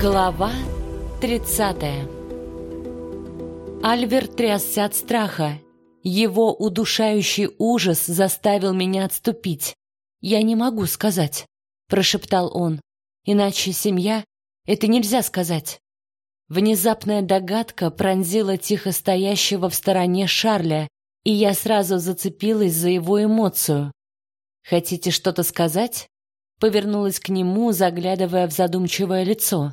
Глава 30 Альвер трясся от страха. Его удушающий ужас заставил меня отступить. «Я не могу сказать», — прошептал он. «Иначе семья — это нельзя сказать». Внезапная догадка пронзила тихо стоящего в стороне Шарля, и я сразу зацепилась за его эмоцию. «Хотите что-то сказать?» Повернулась к нему, заглядывая в задумчивое лицо.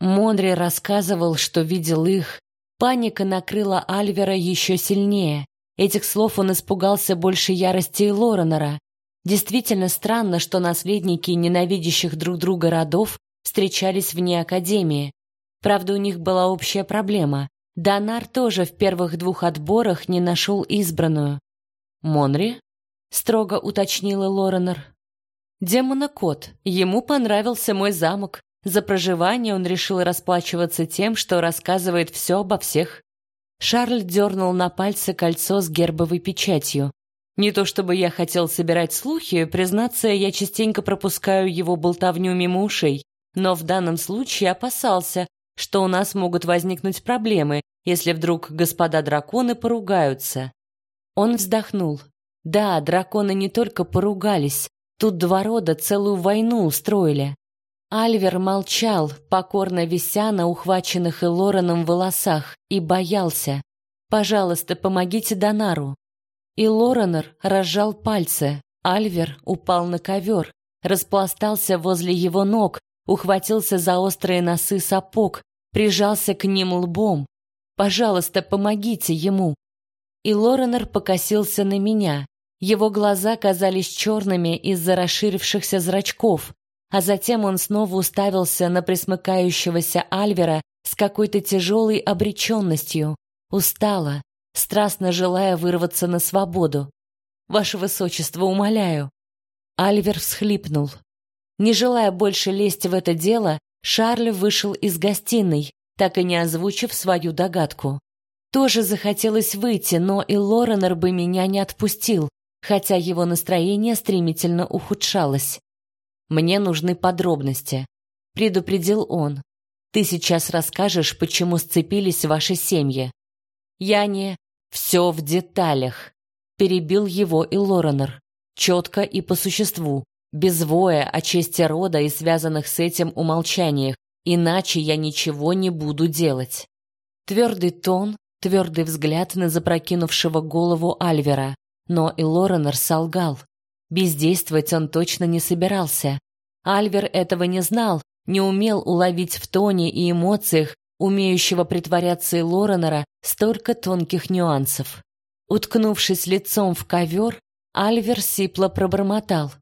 Монри рассказывал, что видел их. Паника накрыла Альвера еще сильнее. Этих слов он испугался больше ярости и Лоренера. Действительно странно, что наследники ненавидящих друг друга родов встречались вне академии. Правда, у них была общая проблема. Донар тоже в первых двух отборах не нашел избранную. «Монри?» — строго уточнила Лоренер. «Демона-кот. Ему понравился мой замок. За проживание он решил расплачиваться тем, что рассказывает все обо всех. Шарль дернул на пальце кольцо с гербовой печатью. Не то чтобы я хотел собирать слухи, признаться, я частенько пропускаю его болтовню мимо ушей, но в данном случае опасался, что у нас могут возникнуть проблемы, если вдруг господа драконы поругаются. Он вздохнул. Да, драконы не только поругались, тут два рода целую войну устроили. Альвер молчал, покорно вися на ухваченных Элораном волосах, и боялся. «Пожалуйста, помогите Донару». И Лоренор разжал пальцы. Альвер упал на ковер, распластался возле его ног, ухватился за острые носы сапог, прижался к ним лбом. «Пожалуйста, помогите ему». И Лоренор покосился на меня. Его глаза казались черными из-за расширившихся зрачков а затем он снова уставился на присмыкающегося Альвера с какой-то тяжелой обреченностью, устало, страстно желая вырваться на свободу. «Ваше Высочество, умоляю!» Альвер всхлипнул. Не желая больше лезть в это дело, Шарль вышел из гостиной, так и не озвучив свою догадку. Тоже захотелось выйти, но и Лоренор бы меня не отпустил, хотя его настроение стремительно ухудшалось. Мне нужны подробности, предупредил он. Ты сейчас расскажешь, почему сцепились ваши семьи. Я не все в деталях, перебил его и Лоренор, четко и по существу, без воя о чести рода и связанных с этим умолчаниях, иначе я ничего не буду делать. Твердый тон, твердый взгляд на запрокинувшего голову Альвера, но и Лоренор солгал. Бездействовать он точно не собирался. Альвер этого не знал, не умел уловить в тоне и эмоциях умеющего притворяться и Лоренера столько тонких нюансов. Уткнувшись лицом в ковер, Альвер сипло пробормотал.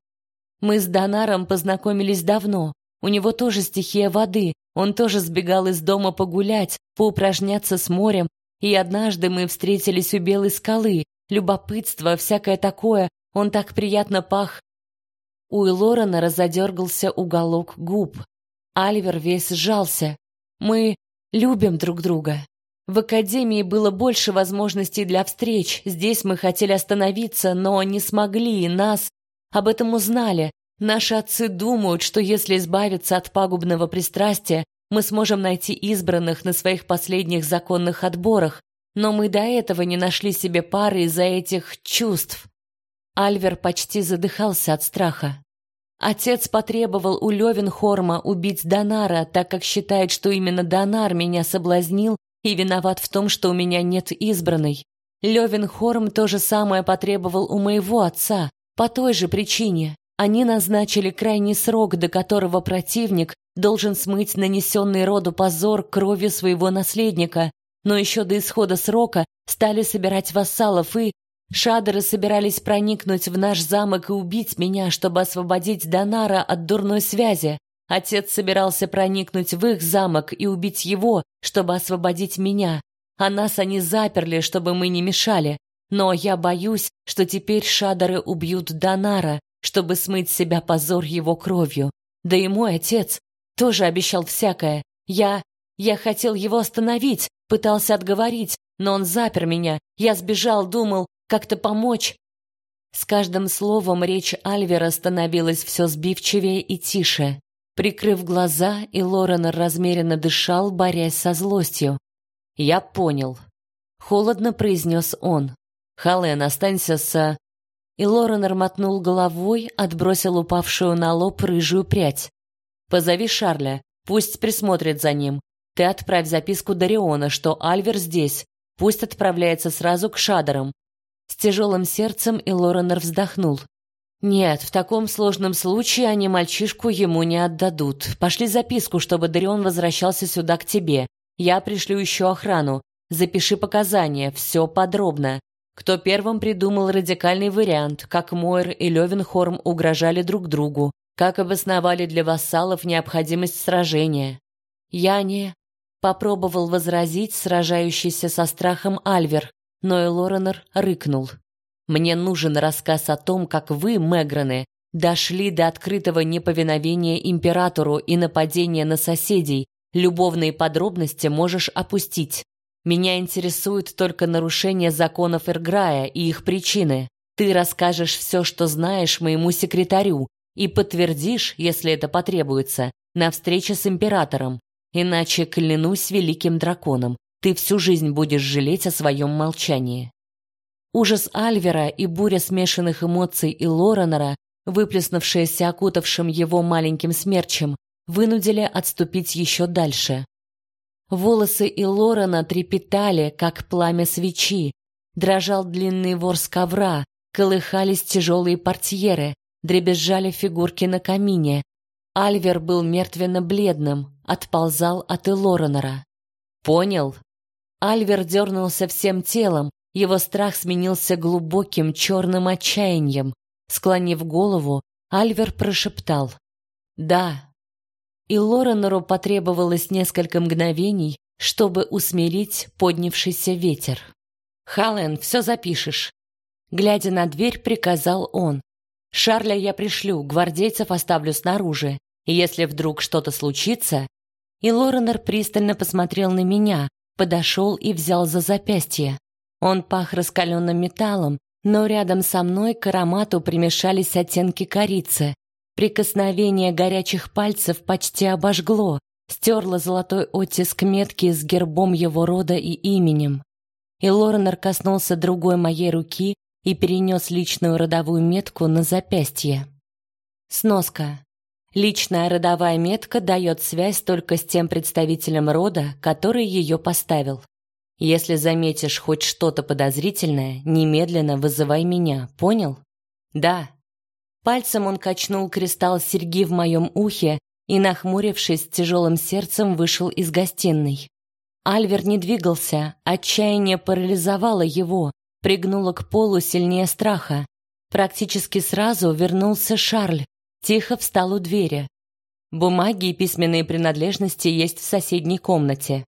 «Мы с Донаром познакомились давно. У него тоже стихия воды. Он тоже сбегал из дома погулять, поупражняться с морем. И однажды мы встретились у Белой скалы. Любопытство, всякое такое. Он так приятно пах. У Элорена разодергался уголок губ. Альвер весь сжался. Мы любим друг друга. В академии было больше возможностей для встреч. Здесь мы хотели остановиться, но не смогли, и нас об этом узнали. Наши отцы думают, что если избавиться от пагубного пристрастия, мы сможем найти избранных на своих последних законных отборах, но мы до этого не нашли себе пары из-за этих чувств. Альвер почти задыхался от страха. Отец потребовал у Левенхорма убить Донара, так как считает, что именно Донар меня соблазнил и виноват в том, что у меня нет избранной. Левенхорм то же самое потребовал у моего отца, по той же причине. Они назначили крайний срок, до которого противник должен смыть нанесенный роду позор кровью своего наследника, но еще до исхода срока стали собирать вассалов и, Шадеры собирались проникнуть в наш замок и убить меня, чтобы освободить Донара от дурной связи. Отец собирался проникнуть в их замок и убить его, чтобы освободить меня. А нас они заперли, чтобы мы не мешали. Но я боюсь, что теперь шадеры убьют Донара, чтобы смыть себя позор его кровью. Да и мой отец тоже обещал всякое. Я... я хотел его остановить, пытался отговорить, но он запер меня. Я сбежал, думал, как-то помочь. С каждым словом речь Альвера становилась все сбивчивее и тише. Прикрыв глаза, и Лоренор размеренно дышал, борясь со злостью. «Я понял», — холодно произнес он. «Хален, останься с...» И Лоренор мотнул головой, отбросил упавшую на лоб рыжую прядь. «Позови Шарля, пусть присмотрит за ним. Ты отправь записку Дариона, что Альвер здесь. Пусть отправляется сразу к Шадерам». С тяжелым сердцем и вздохнул. Нет, в таком сложном случае они мальчишку ему не отдадут. Пошли записку, чтобы Дарион возвращался сюда к тебе. Я пришлю еще охрану. Запиши показания, все подробно. Кто первым придумал радикальный вариант, как Мойр и Левенхорм угрожали друг другу, как обосновали для вассалов необходимость сражения. Я не попробовал возразить сражающийся со страхом Альвер, но и Лоренор рыкнул. Мне нужен рассказ о том, как вы, Меграны, дошли до открытого неповиновения императору и нападения на соседей. Любовные подробности можешь опустить. Меня интересует только нарушение законов Эрграя и их причины. Ты расскажешь все, что знаешь моему секретарю, и подтвердишь, если это потребуется, на встрече с императором. Иначе клянусь великим драконом, ты всю жизнь будешь жалеть о своем молчании. Ужас Альвера и буря смешанных эмоций и Лоренера, выплеснувшаяся окутавшим его маленьким смерчем, вынудили отступить еще дальше. Волосы и Лорена трепетали, как пламя свечи, дрожал длинный ворс ковра, колыхались тяжелые портьеры, дребезжали фигурки на камине. Альвер был мертвенно-бледным, отползал от Элоренера. «Понял?» Альвер дернулся всем телом, его страх сменился глубоким черным отчаянием. Склонив голову, Альвер прошептал «Да». И Лоренору потребовалось несколько мгновений, чтобы усмирить поднявшийся ветер. «Халлен, все запишешь». Глядя на дверь, приказал он. «Шарля я пришлю, гвардейцев оставлю снаружи. И если вдруг что-то случится...» И Лоренор пристально посмотрел на меня, подошел и взял за запястье. Он пах раскаленным металлом, но рядом со мной к аромату примешались оттенки корицы. Прикосновение горячих пальцев почти обожгло, стерло золотой оттиск метки с гербом его рода и именем. И Лоренор коснулся другой моей руки и перенес личную родовую метку на запястье. Сноска. Личная родовая метка дает связь только с тем представителем рода, который ее поставил. Если заметишь хоть что-то подозрительное, немедленно вызывай меня, понял? Да. Пальцем он качнул кристалл серьги в моем ухе и, нахмурившись, тяжелым сердцем вышел из гостиной. Альвер не двигался, отчаяние парализовало его, пригнуло к полу сильнее страха. Практически сразу вернулся Шарль, тихо встал у двери. Бумаги и письменные принадлежности есть в соседней комнате.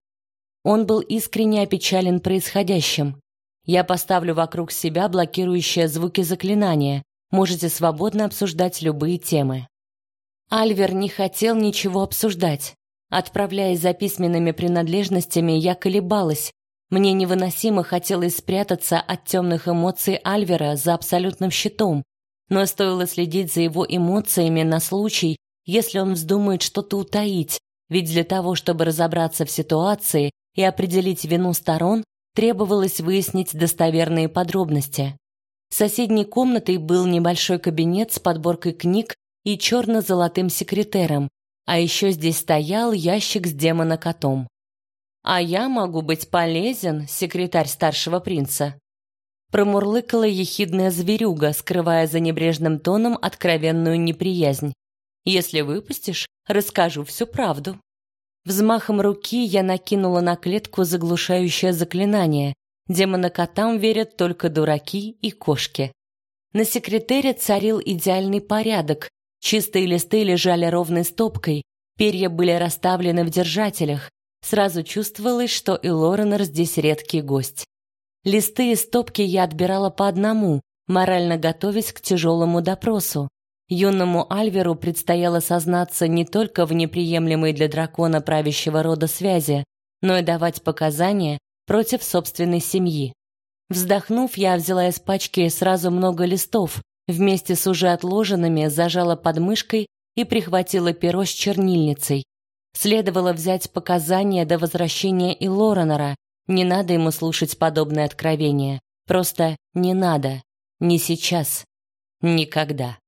Он был искренне опечален происходящим. Я поставлю вокруг себя блокирующие звуки заклинания. Можете свободно обсуждать любые темы. Альвер не хотел ничего обсуждать. Отправляясь за письменными принадлежностями, я колебалась. Мне невыносимо хотелось спрятаться от темных эмоций Альвера за абсолютным щитом, но стоило следить за его эмоциями на случай, если он вздумает что-то утаить, ведь для того, чтобы разобраться в ситуации, и определить вину сторон, требовалось выяснить достоверные подробности. Соседней комнатой был небольшой кабинет с подборкой книг и черно-золотым секретером, а еще здесь стоял ящик с демона-котом. «А я могу быть полезен, секретарь старшего принца», промурлыкала ехидная зверюга, скрывая за небрежным тоном откровенную неприязнь. «Если выпустишь, расскажу всю правду». Взмахом руки я накинула на клетку заглушающее заклинание. Демона-котам верят только дураки и кошки. На секретере царил идеальный порядок. Чистые листы лежали ровной стопкой, перья были расставлены в держателях. Сразу чувствовалось, что и Лоренор здесь редкий гость. Листы и стопки я отбирала по одному, морально готовясь к тяжелому допросу. Юному Альверу предстояло сознаться не только в неприемлемой для дракона правящего рода связи, но и давать показания против собственной семьи. Вздохнув, я взяла из пачки сразу много листов, вместе с уже отложенными зажала под мышкой и прихватила перо с чернильницей. Следовало взять показания до возвращения и Лоренера. Не надо ему слушать подобное откровение. Просто не надо. Не сейчас. Никогда.